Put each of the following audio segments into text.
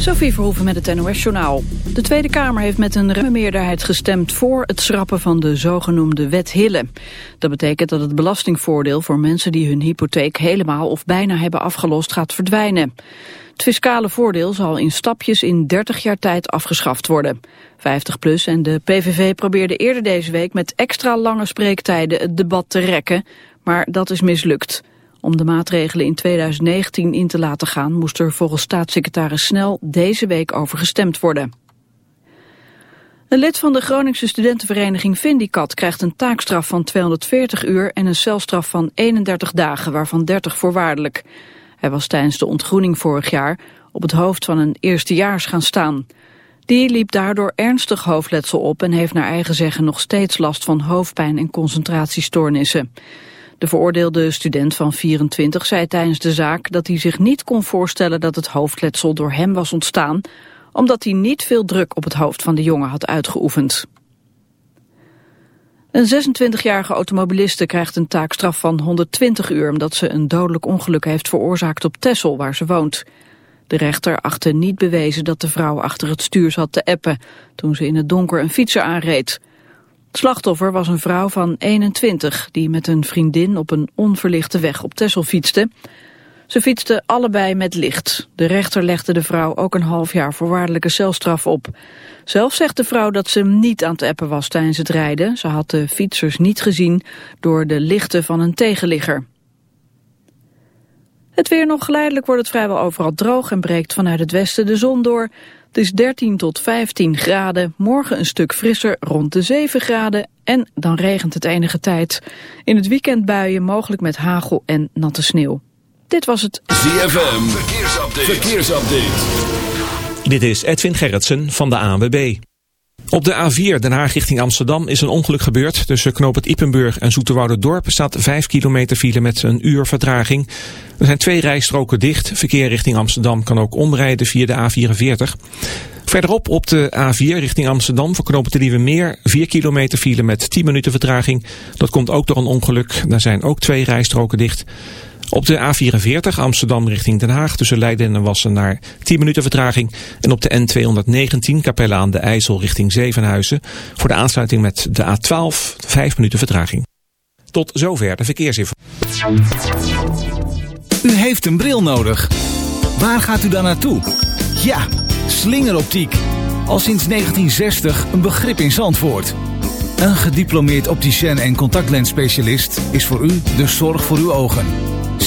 Sophie Verhoeven met het NOS-journaal. De Tweede Kamer heeft met een ruime meerderheid gestemd voor het schrappen van de zogenoemde wet Hille. Dat betekent dat het belastingvoordeel voor mensen die hun hypotheek helemaal of bijna hebben afgelost gaat verdwijnen. Het fiscale voordeel zal in stapjes in 30 jaar tijd afgeschaft worden. 50PLUS en de PVV probeerden eerder deze week met extra lange spreektijden het debat te rekken, maar dat is mislukt. Om de maatregelen in 2019 in te laten gaan moest er volgens staatssecretaris Snel deze week over gestemd worden. Een lid van de Groningse studentenvereniging Vindicat krijgt een taakstraf van 240 uur en een celstraf van 31 dagen, waarvan 30 voorwaardelijk. Hij was tijdens de ontgroening vorig jaar op het hoofd van een eerstejaars gaan staan. Die liep daardoor ernstig hoofdletsel op en heeft naar eigen zeggen nog steeds last van hoofdpijn en concentratiestoornissen. De veroordeelde student van 24 zei tijdens de zaak dat hij zich niet kon voorstellen dat het hoofdletsel door hem was ontstaan, omdat hij niet veel druk op het hoofd van de jongen had uitgeoefend. Een 26-jarige automobiliste krijgt een taakstraf van 120 uur... omdat ze een dodelijk ongeluk heeft veroorzaakt op Texel, waar ze woont. De rechter achtte niet bewezen dat de vrouw achter het stuur zat te appen... toen ze in het donker een fietser aanreed. Slachtoffer was een vrouw van 21 die met een vriendin op een onverlichte weg op Texel fietste. Ze fietsten allebei met licht. De rechter legde de vrouw ook een half jaar voorwaardelijke celstraf op. Zelf zegt de vrouw dat ze niet aan het appen was tijdens het rijden. Ze had de fietsers niet gezien door de lichten van een tegenligger. Het weer nog geleidelijk wordt het vrijwel overal droog en breekt vanuit het westen de zon door. Het is 13 tot 15 graden, morgen een stuk frisser rond de 7 graden en dan regent het enige tijd. In het weekend buien mogelijk met hagel en natte sneeuw. Dit was het ZFM Verkeersupdate. Verkeersupdate. Dit is Edwin Gerritsen van de ANWB. Op de A4 Den Haag richting Amsterdam is een ongeluk gebeurd. Tussen Knoop het Ippenburg en Dorp staat 5 kilometer file met een uur vertraging. Er zijn twee rijstroken dicht. Verkeer richting Amsterdam kan ook omrijden via de A44. Verderop op de A4 richting Amsterdam verknopen de Nieuwe Meer 4 kilometer file met 10 minuten vertraging. Dat komt ook door een ongeluk. Daar zijn ook twee rijstroken dicht. Op de A44 Amsterdam richting Den Haag tussen Leiden en Wassenaar 10 minuten vertraging. En op de N219 Capelle aan de IJssel richting Zevenhuizen voor de aansluiting met de A12 5 minuten vertraging. Tot zover de verkeersinformatie. U heeft een bril nodig. Waar gaat u dan naartoe? Ja, slingeroptiek. Al sinds 1960 een begrip in Zandvoort. Een gediplomeerd opticien en contactlensspecialist is voor u de zorg voor uw ogen.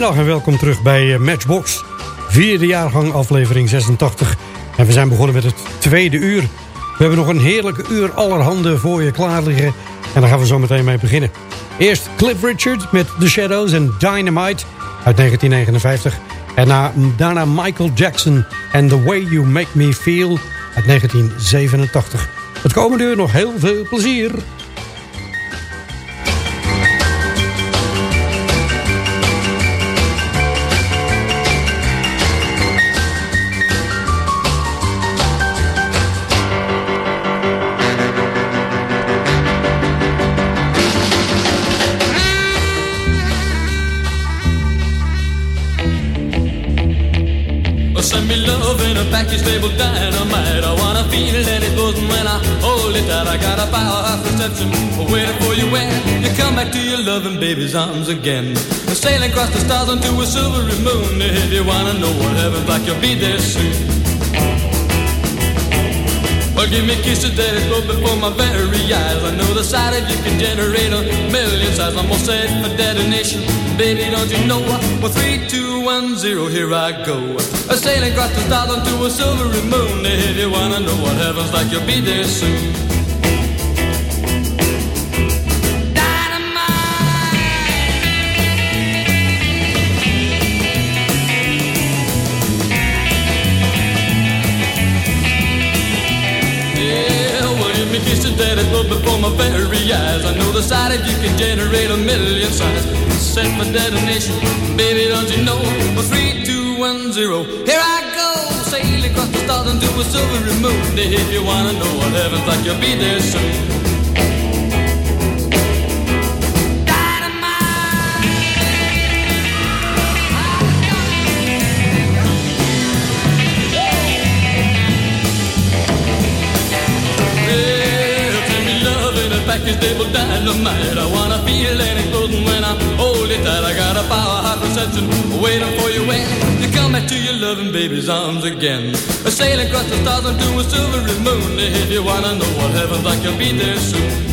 Goedemiddag en welkom terug bij eh, Matchbox. Vierde jaargang aflevering 86. En we zijn begonnen met het tweede uur. We hebben nog een heerlijke uur allerhande voor je klaar liggen. En daar gaan we zo meteen mee beginnen. Eerst Cliff Richard met The Shadows en Dynamite uit 1959. En na, daarna Michael Jackson en The Way You Make Me Feel uit 1987. Het komende uur nog heel veel plezier. Powerhouse reception waiting for you when you come back to your loving baby's arms again. Sailing across the stars onto a silvery moon. If you wanna know what heaven's like, you'll be there soon. Or give me kisses that explode before my very eyes. I know the sight of you can generate a million sighs. I'm all set for detonation. Baby, don't you know? Well, three, two, one, zero, here I go. Sailing across the stars onto a silvery moon. If you wanna know what heaven's like, you'll be there soon. Million. Set for detonation, baby, don't you know? Well, three, two, one, zero. Here I go, sailing across the stars into a silvery moon. If you wanna know what heaven's like, you'll be there soon. package stable dynamite. I wanna reception waiting for you when you come back to your loving baby's arms again. A sailing across the stars onto a silvery moon. If you wanna know what heaven's like, you'll be there soon.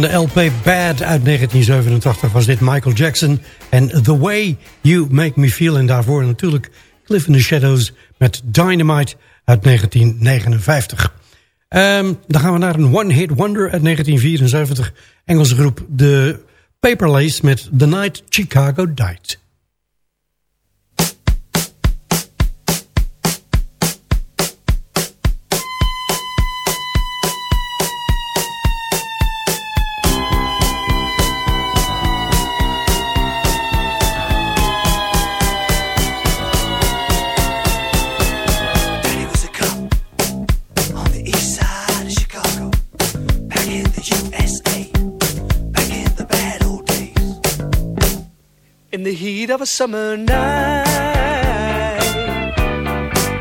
Van de LP Bad uit 1987 was dit Michael Jackson en The Way You Make Me Feel. En daarvoor natuurlijk Cliff in the Shadows met Dynamite uit 1959. Um, dan gaan we naar een one-hit wonder uit 1974. Engelse groep The Paper Lace met The Night Chicago Died. Of a summer night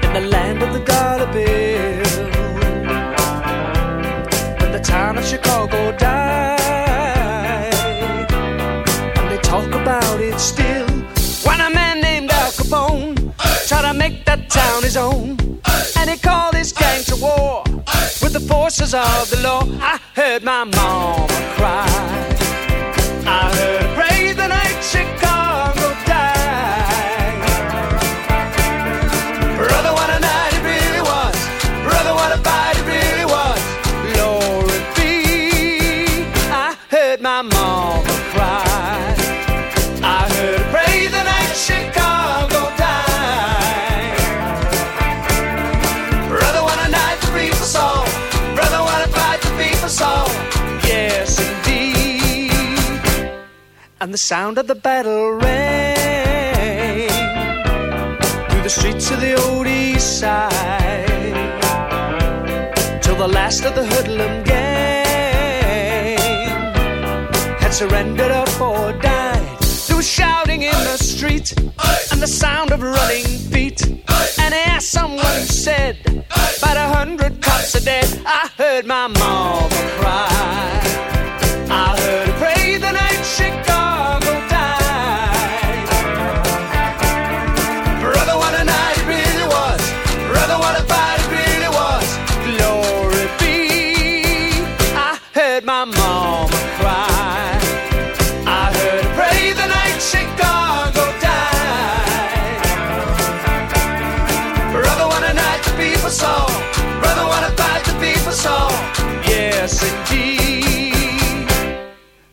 in the land of the dollar bill. When the town of Chicago died, and they talk about it still. When a man named Al Capone tried to make that town his own, and he called his gang to war with the forces of the law. I heard my mama cry. And the sound of the battle rang through the streets of the old east side till the last of the hoodlum gang had surrendered up or died. There was shouting in the street and the sound of running feet. And asked someone said, about a hundred cops are dead. I heard my mama cry. The night she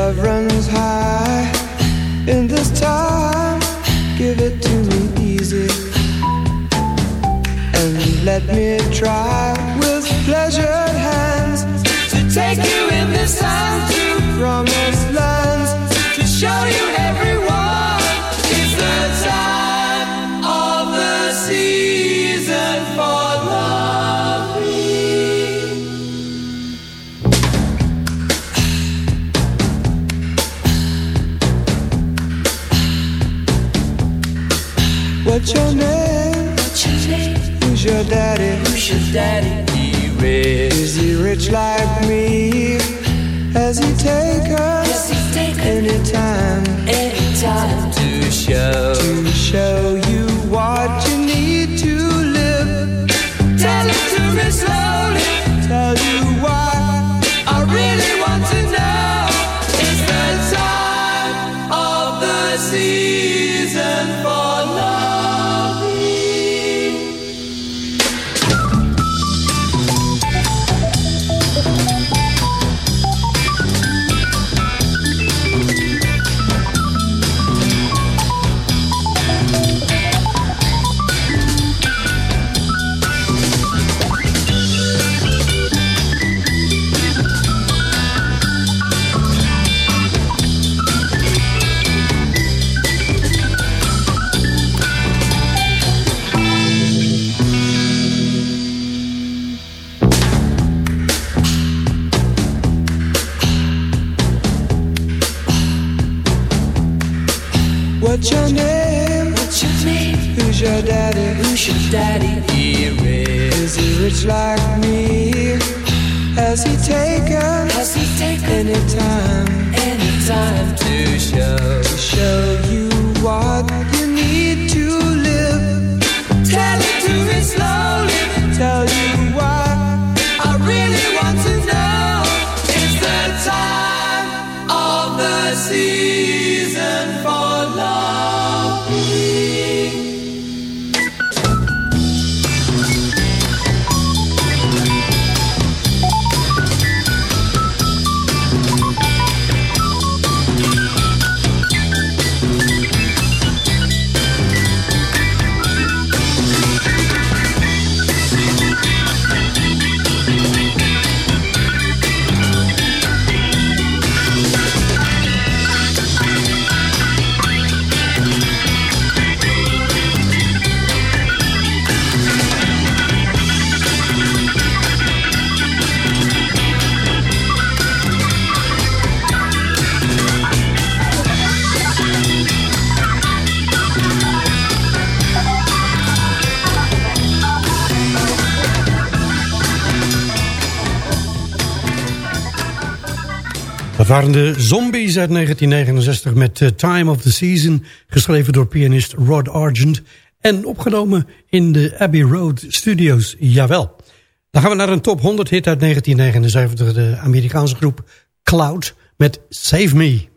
Love runs high in this time. Give it to me easy and let me try. Who's your daddy? Who's your daddy? He rich. Is he rich like me? Has he take us? any time? Any time to show. To show Verwarrende Zombies uit 1969 met eh, Time of the Season... geschreven door pianist Rod Argent... en opgenomen in de Abbey Road Studios, jawel. Dan gaan we naar een top 100 hit uit 1979... de Amerikaanse groep Cloud met Save Me.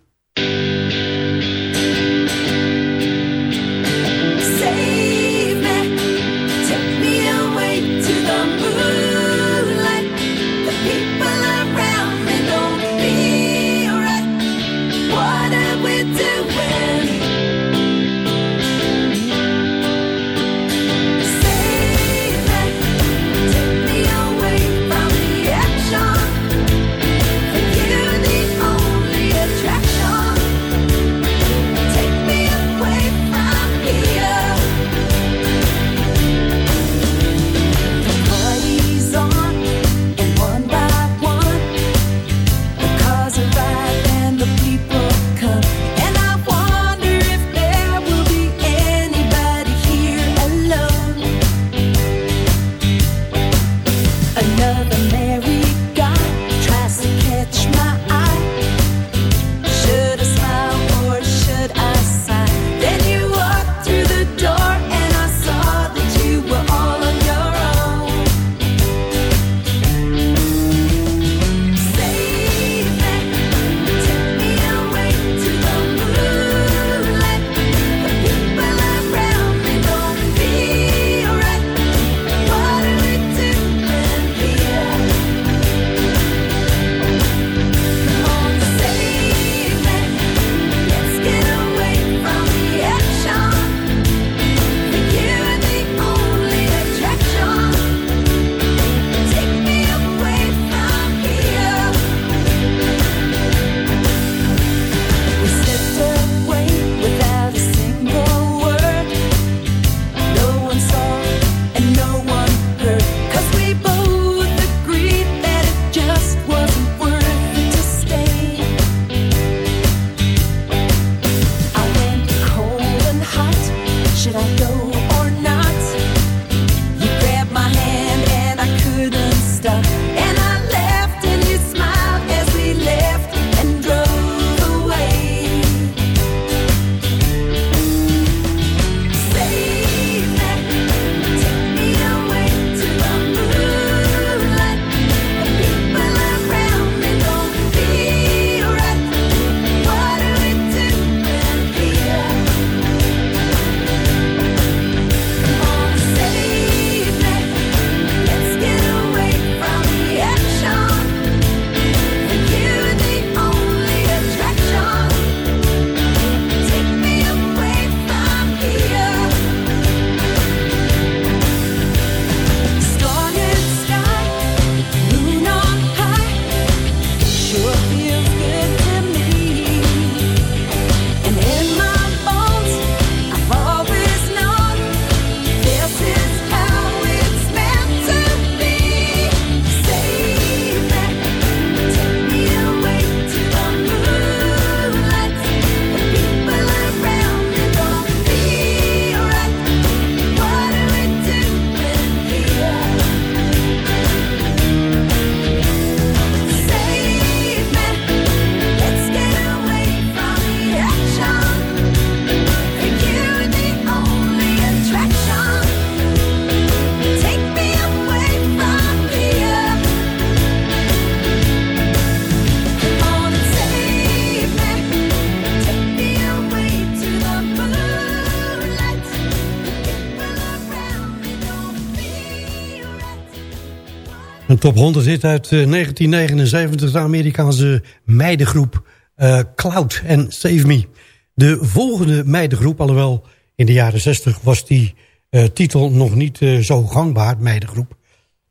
Top 100 hit uit eh, 1979, de Amerikaanse meidengroep eh, Cloud en Save Me. De volgende meidengroep, alhoewel in de jaren 60 was die eh, titel nog niet eh, zo gangbaar, meidengroep.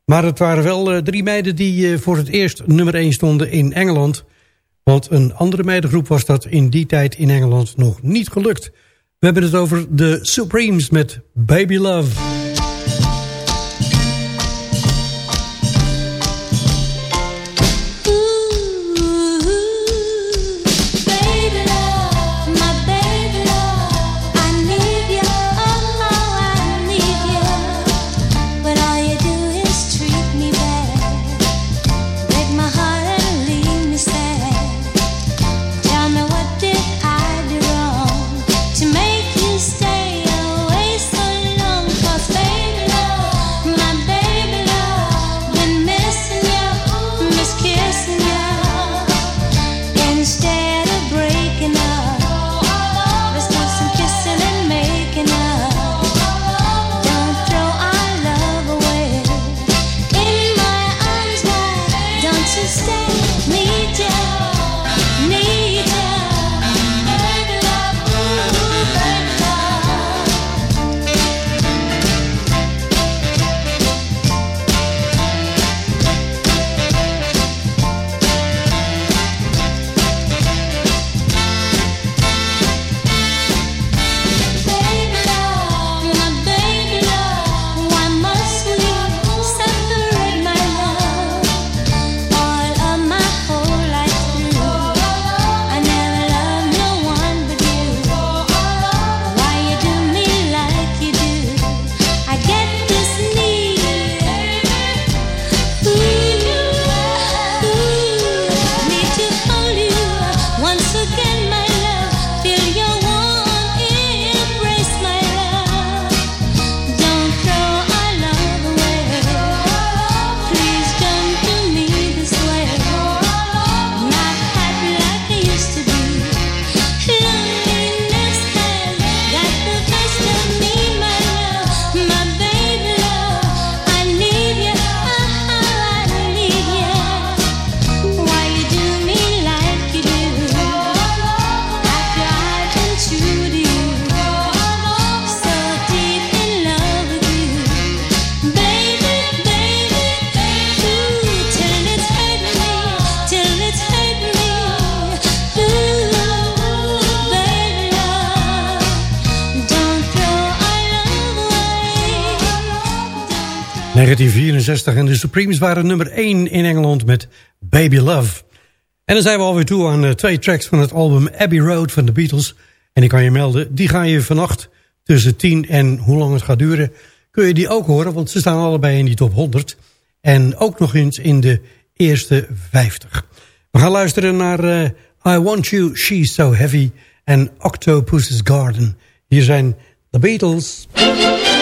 Maar het waren wel eh, drie meiden die eh, voor het eerst nummer 1 stonden in Engeland. Want een andere meidengroep was dat in die tijd in Engeland nog niet gelukt. We hebben het over de Supremes met Baby Love. 1964 en de Supremes waren nummer 1 in Engeland met Baby Love. En dan zijn we alweer toe aan eh, twee tracks van het album Abbey Road van de Beatles. En ik kan je melden, die ga je vannacht tussen 10 en hoe lang het gaat duren... kun je die ook horen, want ze staan allebei in die top 100. En ook nog eens in de eerste 50. We gaan luisteren naar eh, I Want You, She's So Heavy en Octopus's Garden. Hier zijn de Beatles. Beatles.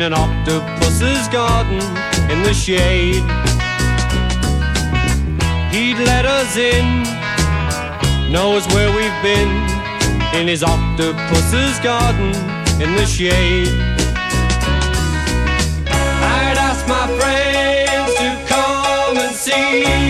In an octopus's garden in the shade. He'd let us in, knows where we've been in his octopus's garden in the shade. I'd ask my friends to come and see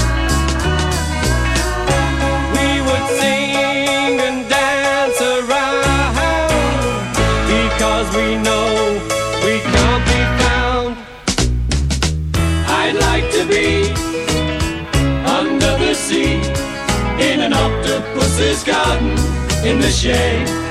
Because we know we can't be found. I'd like to be under the sea in an octopus's garden in the shade.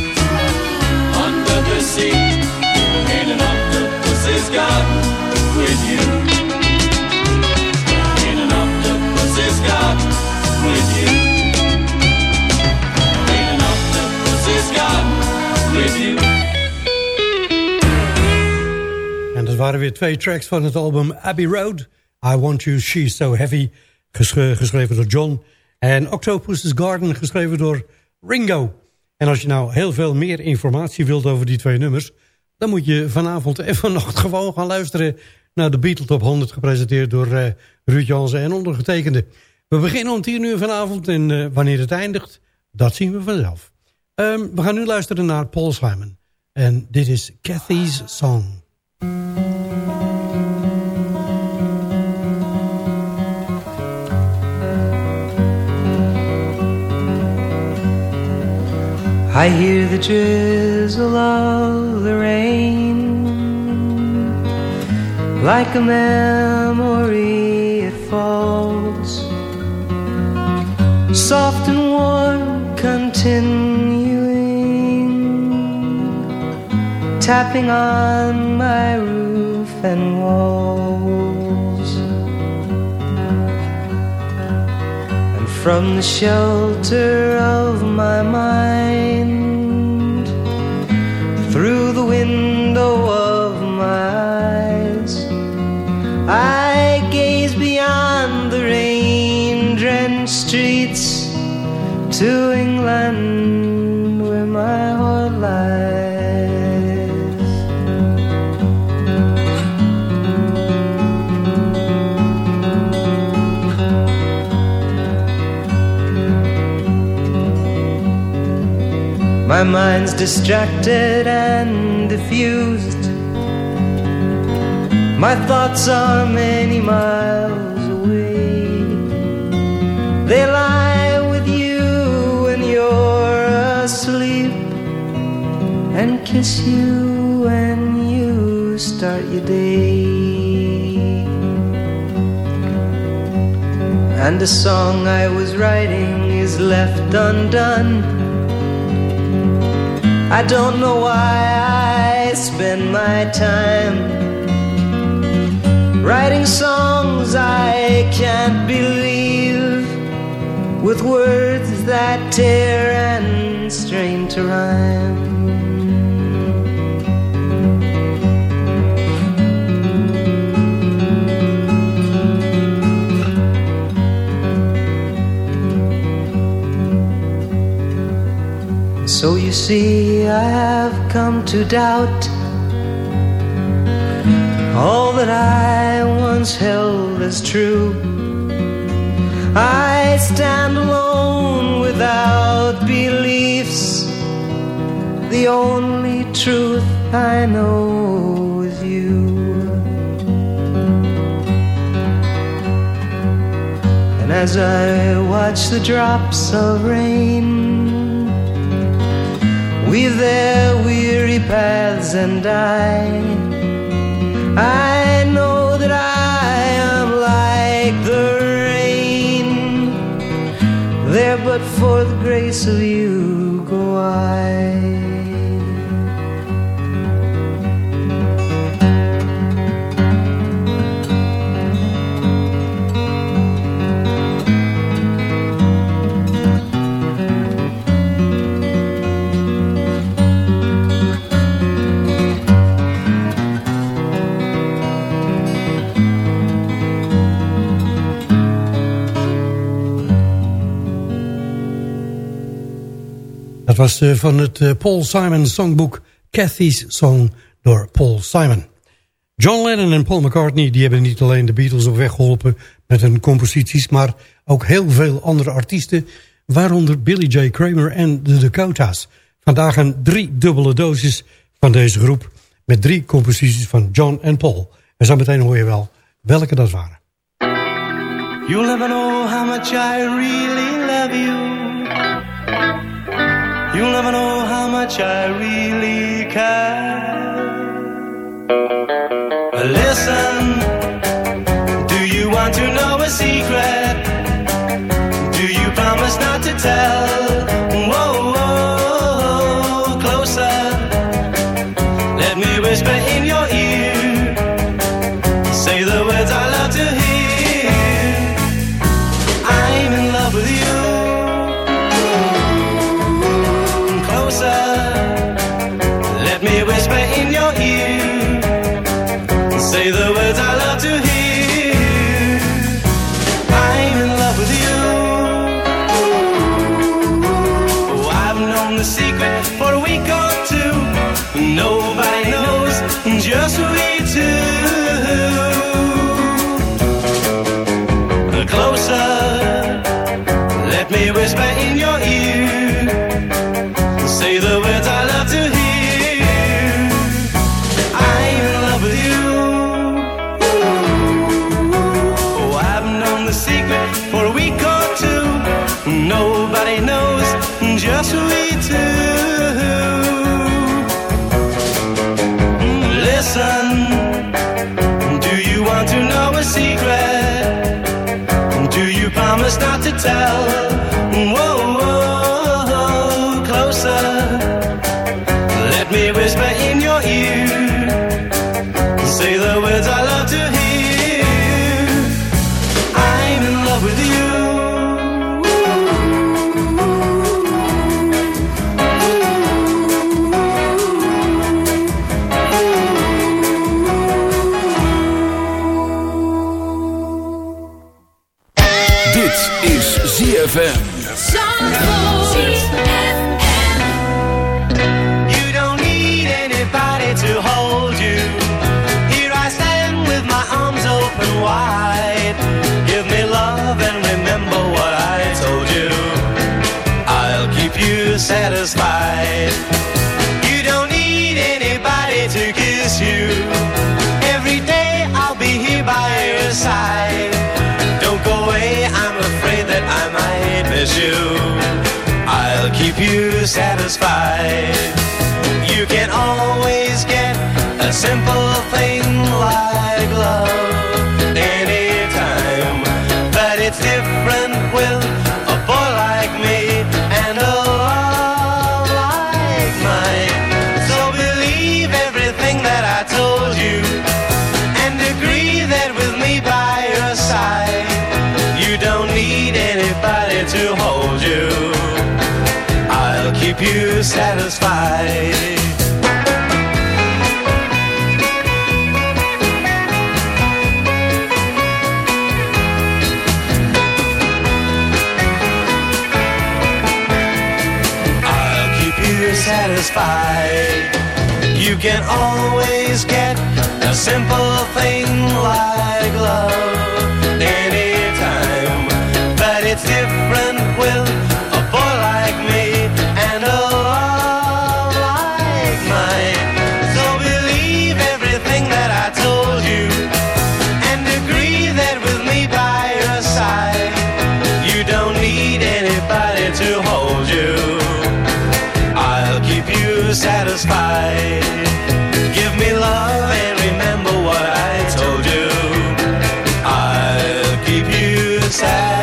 sea in an octopus's garden with you. In an octopus's garden with you. In an octopus's garden with you. En dat waren weer twee tracks van het album Abbey Road. I Want You, She's So Heavy, geschreven door John. En Octopus's Garden, geschreven door Ringo. En als je nou heel veel meer informatie wilt over die twee nummers... dan moet je vanavond en vannacht gewoon gaan luisteren... naar de Beatle Top 100, gepresenteerd door eh Ruud Jansen en ondergetekende. We beginnen om 10 uur vanavond en eh, wanneer het eindigt, dat zien we vanzelf. Ehm, we gaan nu luisteren naar Paul Simon. En dit is Cathy's Song. I hear the drizzle of the rain Like a memory it falls. Soft and warm continuing Tapping on my roof and walls from the shelter of my mind Through the window of my eyes. I gaze beyond the rain-drenched streets To England My mind's distracted and diffused. My thoughts are many miles away. They lie with you when you're asleep and kiss you when you start your day. And a song I was writing is left undone. I don't know why I spend my time writing songs I can't believe with words that tear and strain to rhyme. So you see, I have come to doubt all that I once held as true. I stand alone without beliefs. The only truth I know is you. And as I watch the drops of rain weave their weary paths and die. I know that I am like the rain. There, but for the grace of you, go I. was eh, van het eh, Paul Simon songboek Cathy's Song door Paul Simon. John Lennon en Paul McCartney die hebben niet alleen de Beatles op weg geholpen met hun composities, maar ook heel veel andere artiesten, waaronder Billy J. Kramer en de Dakotas. Vandaag een driedubbele dosis van deze groep met drie composities van John en Paul. En zo meteen hoor je wel welke dat waren. You'll never know how much I really love you. You'll never know how much I really care. Listen, do you want to know a secret? Do you promise not to tell? us not to tell. Whoa. Satisfied. You can always get a simple I'll keep you satisfied. You can always get a simple thing like love. Give me love and remember what I told you. I'll keep you.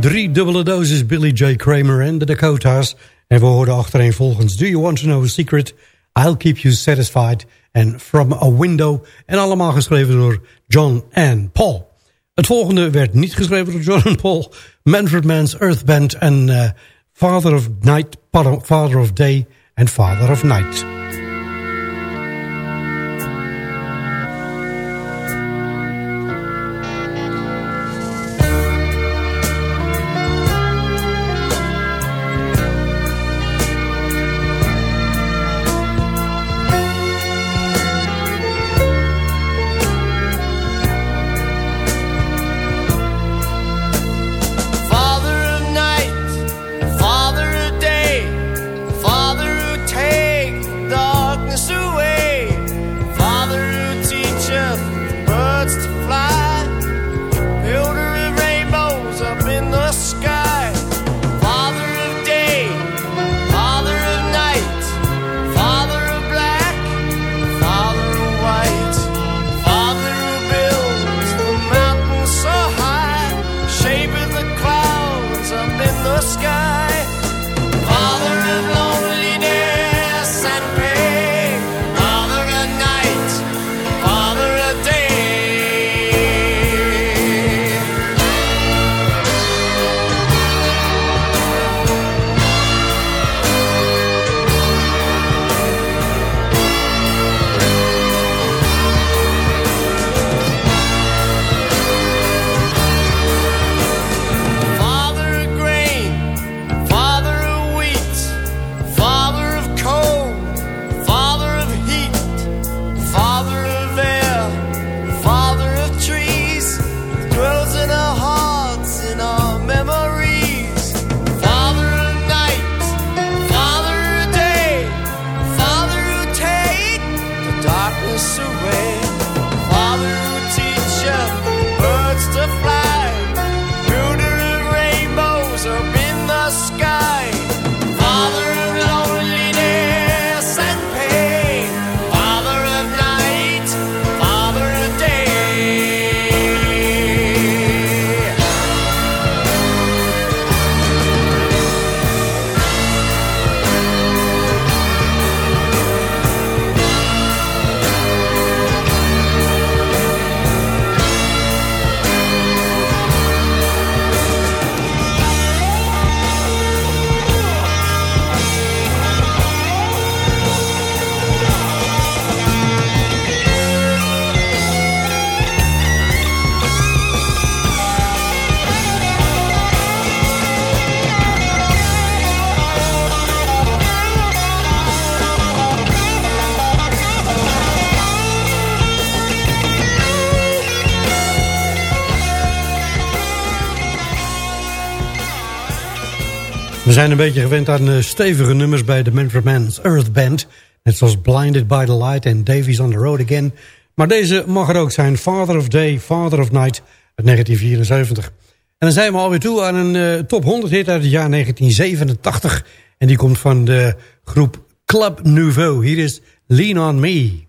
Drie dubbele dosis Billy J. Kramer en de Dakota's. En we hoorden achtereen volgens Do You Want To Know A Secret? I'll Keep You Satisfied and From A Window. En allemaal geschreven door John and Paul. Het volgende werd niet geschreven door John and Paul. Manfred Mann's Earth Band en eh, Father of Night, Father of Day en Father of Night. zijn een beetje gewend aan eh, stevige nummers bij de Manfred Man's Earth Band. Net zoals Blinded by the Light en Davies on the Road Again. Maar deze mag er ook zijn. Father of Day, Father of Night uit 1974. En dan zijn we alweer toe aan een eh, top 100 hit uit het jaar 1987. En die komt van de groep Club Nouveau. Hier is Lean on Me.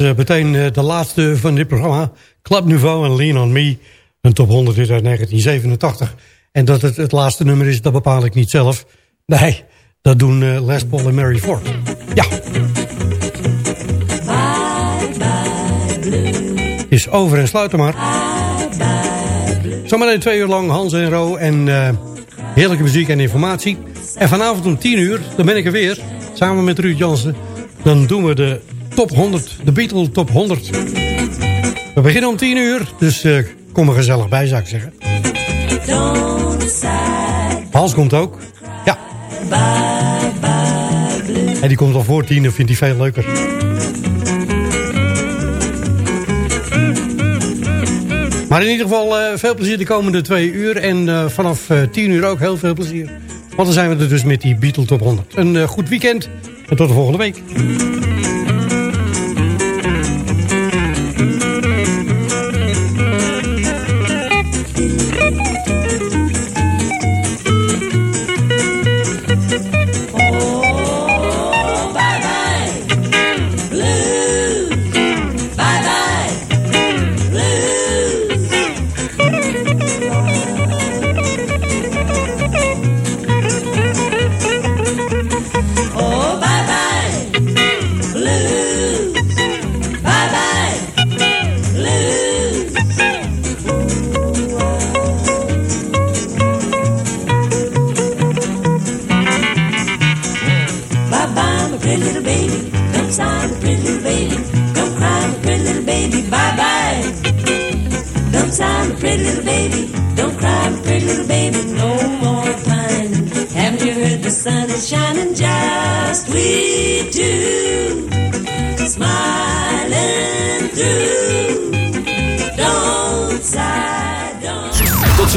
eh, meteen eh, de laatste van dit programma. Club Nouveau en Lean on Me. Een top 100 is uit 1987. En dat het het laatste nummer is, dat bepaal ik niet zelf. Nee, dat doen eh, Les Paul en Mary Ford. Ja. Is over en sluiten maar. Zometeen twee uur lang Hans en Ro en heerlijke muziek en informatie. En vanavond om 10 uur, dan ben ik er weer. Samen met Ruud Jansen. Dan doen we de top 100, de Beatle top 100. We beginnen om 10 uur, dus eh, kom er gezellig bij zou ik zeggen. Hans komt ook. Ja. En die komt al voor 10 en vindt hij veel leuker. Maar in ieder geval eh, veel plezier de komende twee uur. En eh, vanaf eh, 10 uur ook heel veel plezier. Want dan zijn we er dus met die Beatle Top 100. Een goed weekend en tot de volgende week.